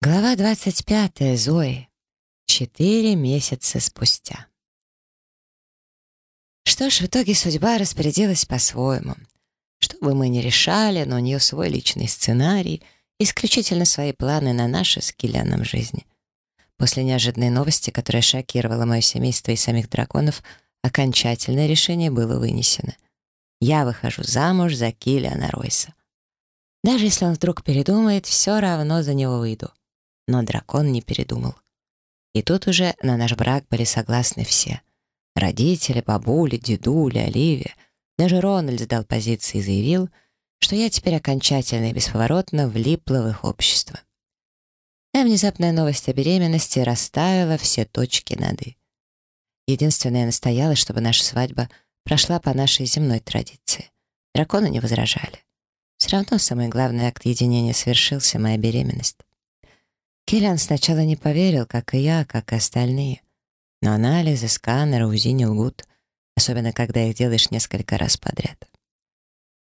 Глава 25. Зои. Четыре месяца спустя. Что ж, в итоге судьба распорядилась по-своему. Что бы мы ни решали, но у нее свой личный сценарий, исключительно свои планы на наши с Киллианом жизни. После неожиданной новости, которая шокировала мое семейство и самих драконов, окончательное решение было вынесено. Я выхожу замуж за Киллиана Ройса. Даже если он вдруг передумает, все равно за него выйду но дракон не передумал. И тут уже на наш брак были согласны все. Родители, бабули, дедуля, Оливия. Даже Рональд сдал позиции и заявил, что я теперь окончательно и бесповоротно влипла в их общество. А внезапная новость о беременности расставила все точки над «и». Единственное, я настояла, чтобы наша свадьба прошла по нашей земной традиции. Драконы не возражали. Все равно самый главный акт единения свершился, моя беременность. Киллиан сначала не поверил, как и я, как и остальные. Но анализы, сканеры, УЗИ не лгут, особенно когда их делаешь несколько раз подряд.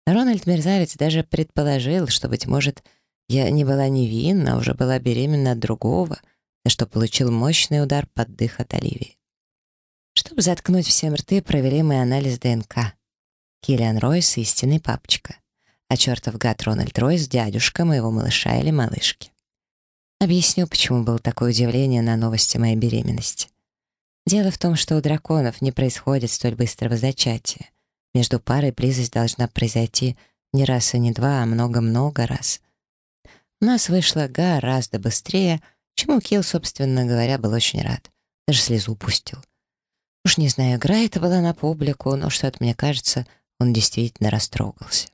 Рональд Мерзавец даже предположил, что, быть может, я не была невинна, а уже была беременна от другого, за что получил мощный удар под дых от Оливии. Чтобы заткнуть все рты, провели мы анализ ДНК. Киллиан Ройс — истинный папочка, а чертов гад Рональд Ройс — дядюшка моего малыша или малышки. Объясню, почему было такое удивление на новости моей беременности. Дело в том, что у драконов не происходит столь быстрого зачатия. Между парой близость должна произойти не раз и не два, а много-много раз. У нас вышло гораздо быстрее, чему Килл, собственно говоря, был очень рад. Даже слезу пустил. Уж не знаю, игра это была на публику, но что-то, мне кажется, он действительно растрогался.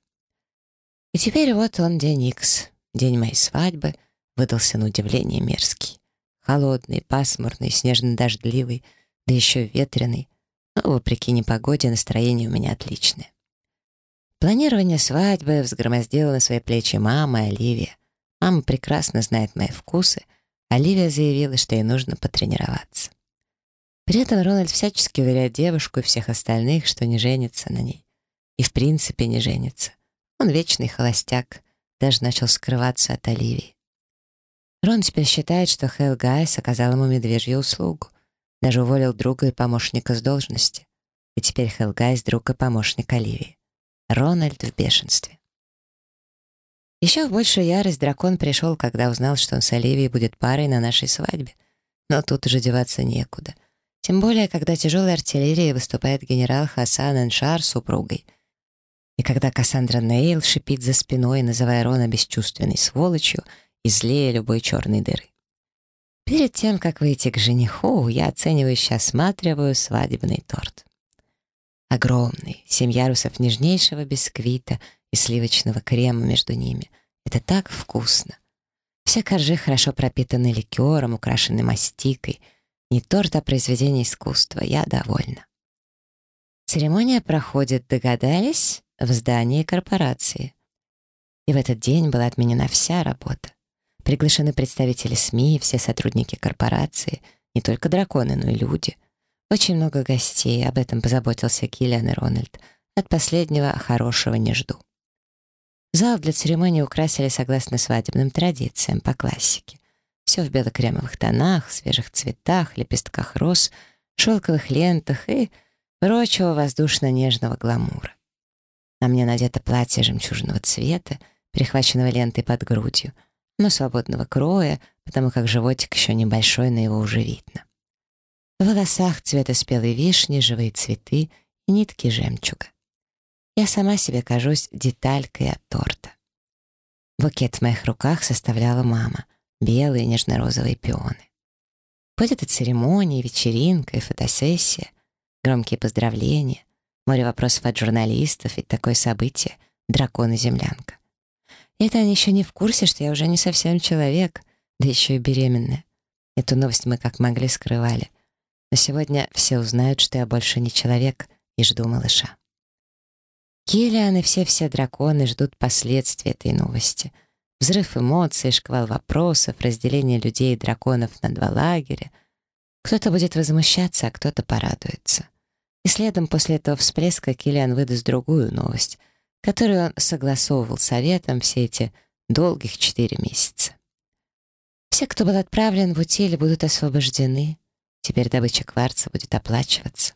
И теперь вот он день Икс, день моей свадьбы — выдался на удивление мерзкий. Холодный, пасмурный, снежно-дождливый, да еще ветреный. Но, вопреки непогоде, настроение у меня отличное. Планирование свадьбы взгромоздила на свои плечи мама и Оливия. Мама прекрасно знает мои вкусы. Оливия заявила, что ей нужно потренироваться. При этом Рональд всячески уверяет девушку и всех остальных, что не женится на ней. И в принципе не женится. Он вечный холостяк, даже начал скрываться от Оливии. Рон теперь считает, что Хэл Гайс оказал ему медвежью услугу. Даже уволил друга и помощника с должности. И теперь Хэл Гайс — друг и помощник Оливии. Рональд в бешенстве. Еще в большую ярость дракон пришел, когда узнал, что он с Оливией будет парой на нашей свадьбе. Но тут уже деваться некуда. Тем более, когда тяжелой артиллерией выступает генерал Хасан Эншар с супругой. И когда Кассандра Нейл шипит за спиной, называя Рона бесчувственной сволочью — и злее любой черной дыры. Перед тем, как выйти к жениху, я оценивающе осматриваю свадебный торт. Огромный, семь ярусов нежнейшего бисквита и сливочного крема между ними. Это так вкусно. Все коржи хорошо пропитаны ликером, украшены мастикой. Не торт, а произведение искусства. Я довольна. Церемония проходит, догадались, в здании корпорации. И в этот день была отменена вся работа. Приглашены представители СМИ, все сотрудники корпорации, не только драконы, но и люди. Очень много гостей, об этом позаботился Киллиан и Рональд. От последнего хорошего не жду. Зал для церемонии украсили согласно свадебным традициям, по классике. Все в белокремовых тонах, свежих цветах, лепестках роз, шелковых лентах и прочего воздушно-нежного гламура. На мне надето платье жемчужного цвета, перехваченного лентой под грудью — но свободного кроя, потому как животик еще небольшой, но его уже видно. В волосах цвета спелой вишни, живые цветы и нитки жемчуга. Я сама себе кажусь деталькой от торта. Букет в моих руках составляла мама, белые нежно-розовые пионы. Будет и церемония, и вечеринка, и фотосессия, громкие поздравления, море вопросов от журналистов, ведь такое событие — дракон и землянка. Это они еще не в курсе, что я уже не совсем человек, да еще и беременная. Эту новость мы как могли скрывали. Но сегодня все узнают, что я больше не человек и жду малыша. Киллиан и все-все драконы ждут последствий этой новости. Взрыв эмоций, шквал вопросов, разделение людей и драконов на два лагеря. Кто-то будет возмущаться, а кто-то порадуется. И следом после этого всплеска Киллиан выдаст другую новость — которую он согласовывал советом все эти долгих четыре месяца. Все, кто был отправлен в утиль, будут освобождены. Теперь добыча кварца будет оплачиваться.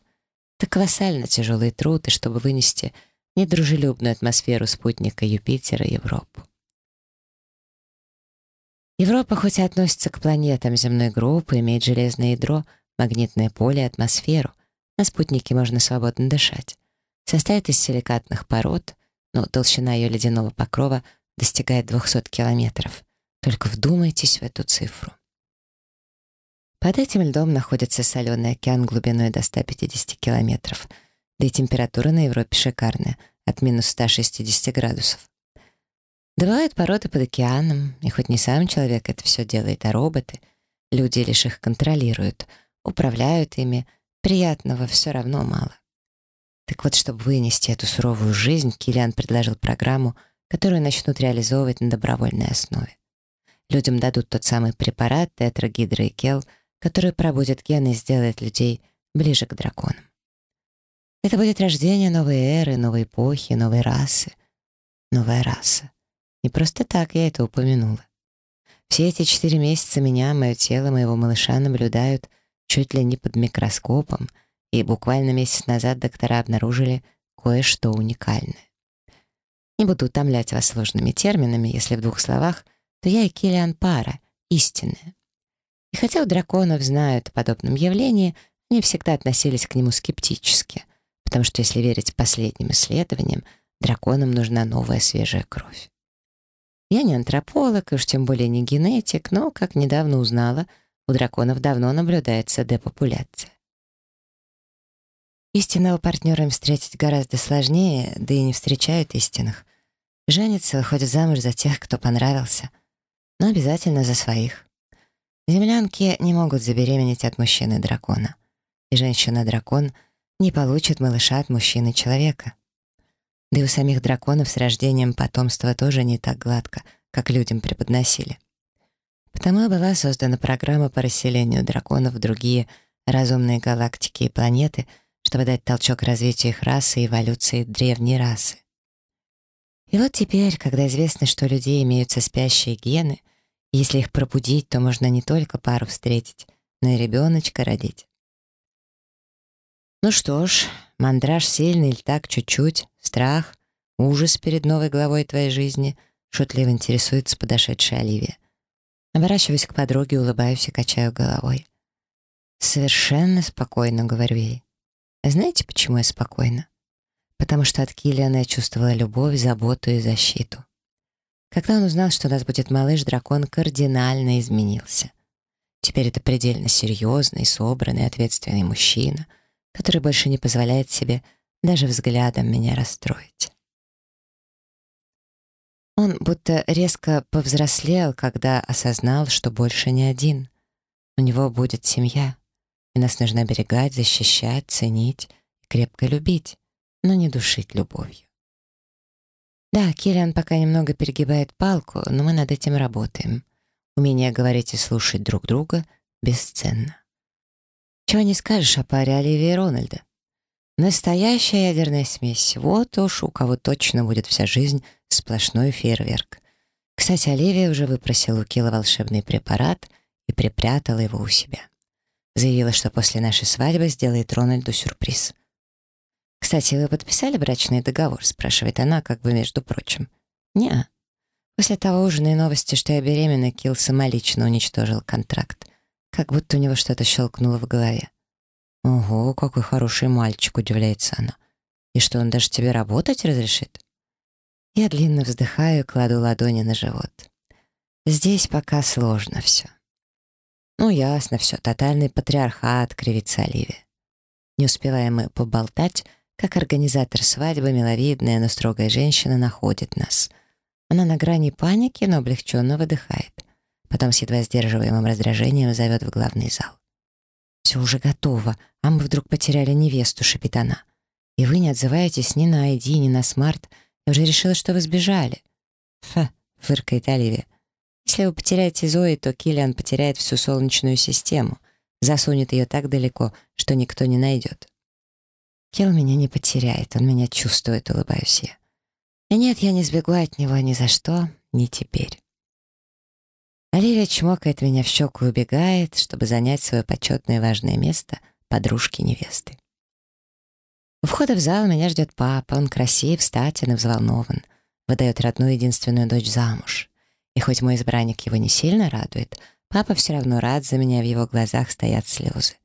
Это колоссально тяжелый труд, и чтобы вынести недружелюбную атмосферу спутника Юпитера Европу. Европа хоть и относится к планетам земной группы, имеет железное ядро, магнитное поле и атмосферу. На спутнике можно свободно дышать. Состоит из силикатных пород, но толщина ее ледяного покрова достигает 200 километров. Только вдумайтесь в эту цифру. Под этим льдом находится соленый океан глубиной до 150 километров, да и температура на Европе шикарная, от минус 160 градусов. Бывают породы под океаном, и хоть не сам человек это все делает, а роботы, люди лишь их контролируют, управляют ими, приятного все равно мало. Так вот, чтобы вынести эту суровую жизнь, Киллиан предложил программу, которую начнут реализовывать на добровольной основе. Людям дадут тот самый препарат тетрагидрокел, который пробудет гены и сделает людей ближе к драконам. Это будет рождение новой эры, новой эпохи, новой расы. Новая раса. Не просто так я это упомянула. Все эти четыре месяца меня, мое тело, моего малыша наблюдают чуть ли не под микроскопом, и буквально месяц назад доктора обнаружили кое-что уникальное. Не буду утомлять вас сложными терминами, если в двух словах, то я и Киллиан пара, истинная. И хотя у драконов знают о подобном явлении, они всегда относились к нему скептически, потому что, если верить последним исследованиям, драконам нужна новая свежая кровь. Я не антрополог и уж тем более не генетик, но, как недавно узнала, у драконов давно наблюдается депопуляция. Истинного партнера им встретить гораздо сложнее, да и не встречают истинных. Женятся, выходят замуж за тех, кто понравился, но обязательно за своих. Землянки не могут забеременеть от мужчины-дракона, и женщина-дракон не получит малыша от мужчины-человека. Да и у самих драконов с рождением потомства тоже не так гладко, как людям преподносили. Потому была создана программа по расселению драконов в другие разумные галактики и планеты, чтобы дать толчок развитию их расы и эволюции древней расы. И вот теперь, когда известно, что у людей имеются спящие гены, если их пробудить, то можно не только пару встретить, но и ребеночка родить. Ну что ж, мандраж сильный или так чуть-чуть, страх, ужас перед новой главой твоей жизни, шутливо интересуется подошедшая Оливия. Оборачиваюсь к подруге, улыбаюсь и качаю головой. Совершенно спокойно, говорю ей. Знаете, почему я спокойна? Потому что от Киллиана я чувствовала любовь, заботу и защиту. Когда он узнал, что у нас будет малыш, дракон кардинально изменился. Теперь это предельно серьезный, собранный, ответственный мужчина — который больше не позволяет себе даже взглядом меня расстроить. Он будто резко повзрослел, когда осознал, что больше не один. У него будет семья, и нас нужно оберегать, защищать, ценить крепко любить, но не душить любовью. Да, Киллиан пока немного перегибает палку, но мы над этим работаем. Умение говорить и слушать друг друга бесценно. Чего не скажешь о паре Оливии и Рональда. Настоящая ядерная смесь. Вот уж у кого точно будет вся жизнь сплошной фейерверк. Кстати, Оливия уже выпросила у Килла волшебный препарат и припрятала его у себя. Заявила, что после нашей свадьбы сделает Рональду сюрприз. «Кстати, вы подписали брачный договор?» — спрашивает она, как бы между прочим. «Не-а». После того ужина и новости, что я беременна, Килл самолично уничтожил контракт. Как будто у него что-то щелкнуло в голове. «Ого, какой хороший мальчик», — удивляется она. «И что, он даже тебе работать разрешит?» Я длинно вздыхаю и кладу ладони на живот. Здесь пока сложно все. Ну, ясно все, тотальный патриархат, кривится Оливия. Не успеваем мы поболтать, как организатор свадьбы, миловидная, но строгая женщина, находит нас. Она на грани паники, но облегченно выдыхает. Потом с едва сдерживаемым раздражением зовет в главный зал. «Все уже готово, а мы вдруг потеряли невесту», — шепит она. «И вы не отзываетесь ни на ID, ни на смарт. Я уже решила, что вы сбежали». «Фа», — фыркает Оливия. «Если вы потеряете Зои, то Киллиан потеряет всю Солнечную систему, засунет ее так далеко, что никто не найдет». Килл меня не потеряет, он меня чувствует, улыбаюсь я. И нет, я не сбегу от него ни за что, ни теперь. Оливия чмокает меня в щеку и убегает, чтобы занять свое почетное и важное место подружки невесты. У входа в зал меня ждет папа, он красив, статен и взволнован. Выдает родную единственную дочь замуж. И хоть мой избранник его не сильно радует, папа все равно рад за меня, в его глазах стоят слезы.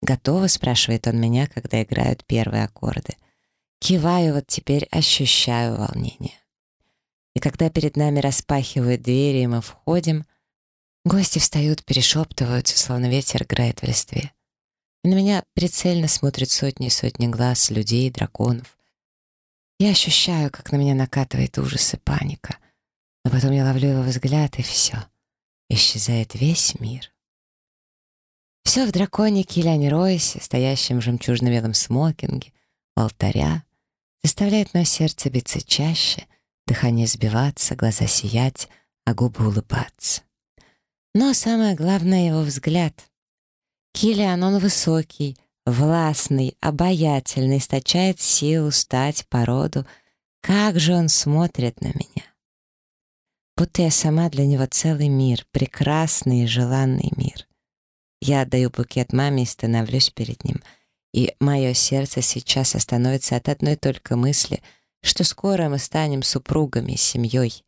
«Готово?» — спрашивает он меня, когда играют первые аккорды. Киваю, вот теперь ощущаю волнение. И когда перед нами распахивают двери, и мы входим, гости встают, перешептываются, словно ветер играет в листве. И на меня прицельно смотрят сотни и сотни глаз, людей, драконов. Я ощущаю, как на меня накатывает ужас и паника. Но потом я ловлю его взгляд, и все. Исчезает весь мир. Все в драконе Киляне Ройсе, стоящем в жемчужно-белом смокинге, у алтаря, заставляет мое сердце биться чаще, дыхание сбиваться, глаза сиять, а губы улыбаться. Но самое главное — его взгляд. Килиан, он высокий, властный, обаятельный, источает силу стать породу. Как же он смотрит на меня! Будто я сама для него целый мир, прекрасный и желанный мир. Я отдаю букет маме и становлюсь перед ним. И мое сердце сейчас остановится от одной только мысли, что скоро мы станем супругами, семьей.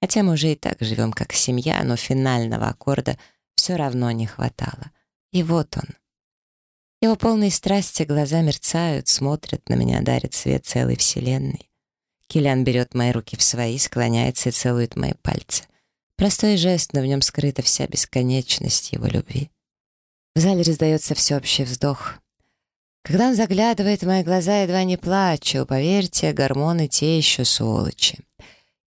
Хотя мы уже и так живем как семья, но финального аккорда все равно не хватало. И вот он. Его полные страсти глаза мерцают, смотрят на меня, дарят свет целой вселенной. Киллиан берет мои руки в свои, склоняется и целует мои пальцы. Простой жест, но в нем скрыта вся бесконечность его любви. В зале раздается всеобщий вздох. Когда он заглядывает в мои глаза, едва не плачу. Поверьте, гормоны те еще сволочи.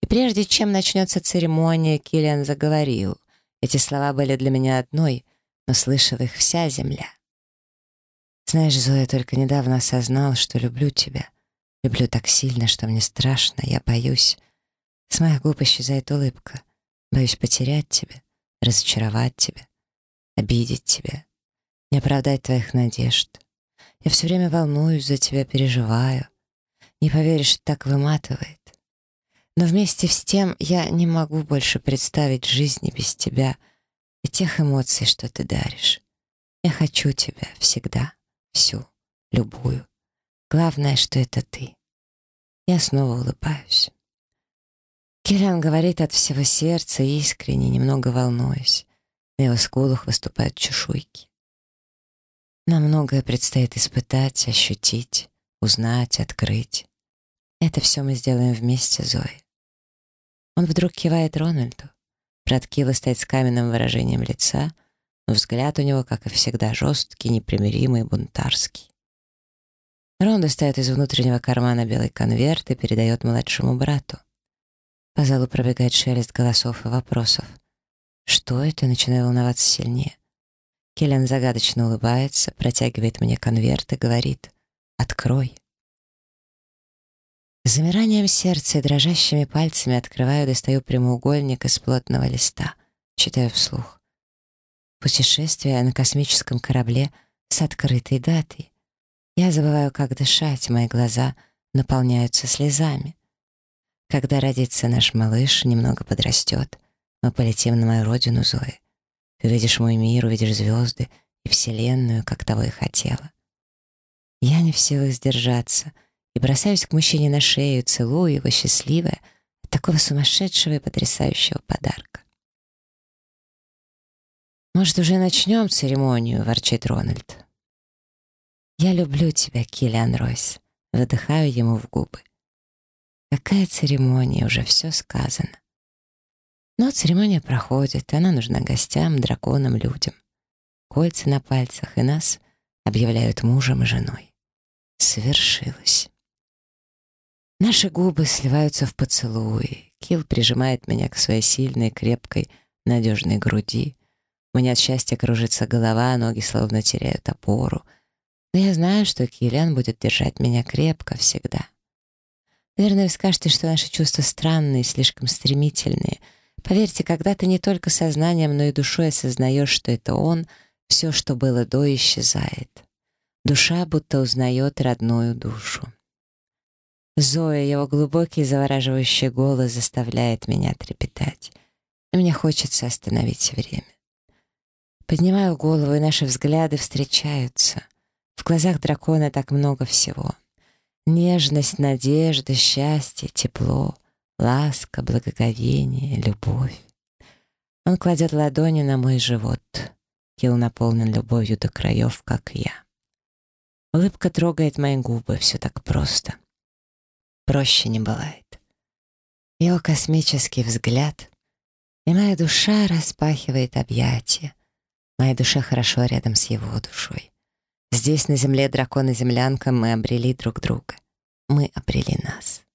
И прежде чем начнется церемония, Киллиан заговорил. Эти слова были для меня одной — но слышала их вся земля. Знаешь, Зоя, только недавно осознал, что люблю тебя. Люблю так сильно, что мне страшно, я боюсь. С моих губ исчезает улыбка. Боюсь потерять тебя, разочаровать тебя, обидеть тебя, не оправдать твоих надежд. Я все время волнуюсь за тебя, переживаю. Не поверишь, так выматывает. Но вместе с тем я не могу больше представить жизни без тебя — и тех эмоций, что ты даришь. Я хочу тебя всегда, всю, любую. Главное, что это ты. Я снова улыбаюсь. Киллиан говорит от всего сердца, искренне, немного волнуюсь. На его скулах выступают чешуйки. Нам многое предстоит испытать, ощутить, узнать, открыть. Это все мы сделаем вместе, Зои. Он вдруг кивает Рональду. Браткила стоит с каменным выражением лица, но взгляд у него, как и всегда, жесткий, непримиримый, бунтарский. Рон достает из внутреннего кармана белый конверт и передает младшему брату. По залу пробегает шелест голосов и вопросов. Что это? Начинаю волноваться сильнее. Келлен загадочно улыбается, протягивает мне конверт и говорит «Открой». С замиранием сердца и дрожащими пальцами открываю, достаю прямоугольник из плотного листа. Читаю вслух. Путешествие на космическом корабле с открытой датой. Я забываю, как дышать, мои глаза наполняются слезами. Когда родится наш малыш, немного подрастет, мы полетим на мою родину, Зои. Ты увидишь мой мир, увидишь звезды и вселенную, как того и хотела. Я не в силах сдержаться — и бросаюсь к мужчине на шею, целую его, счастливая, такого сумасшедшего и потрясающего подарка. «Может, уже начнем церемонию?» — ворчит Рональд. «Я люблю тебя, Киллиан Ройс», — выдыхаю ему в губы. «Какая церемония? Уже все сказано». Но церемония проходит, она нужна гостям, драконам, людям. Кольца на пальцах, и нас объявляют мужем и женой. Свершилось. Наши губы сливаются в поцелуи. Килл прижимает меня к своей сильной, крепкой, надежной груди. У меня от счастья кружится голова, ноги словно теряют опору. Но я знаю, что Киллиан будет держать меня крепко всегда. Наверное, вы скажете, что наши чувства странные, слишком стремительные. Поверьте, когда ты не только сознанием, но и душой осознаешь, что это он, все, что было до, исчезает. Душа будто узнает родную душу. Зоя, его глубокий завораживающий голос заставляет меня трепетать. и мне хочется остановить время. Поднимаю голову, и наши взгляды встречаются. В глазах дракона так много всего. Нежность, надежда, счастье, тепло, ласка, благоговение, любовь. Он кладет ладони на мой живот. Килл наполнен любовью до краев, как я. Улыбка трогает мои губы, все так просто. Проще не бывает. Его космический взгляд, и моя душа распахивает объятия. Моя душа хорошо рядом с его душой. Здесь, на земле дракона-землянка, мы обрели друг друга. Мы обрели нас.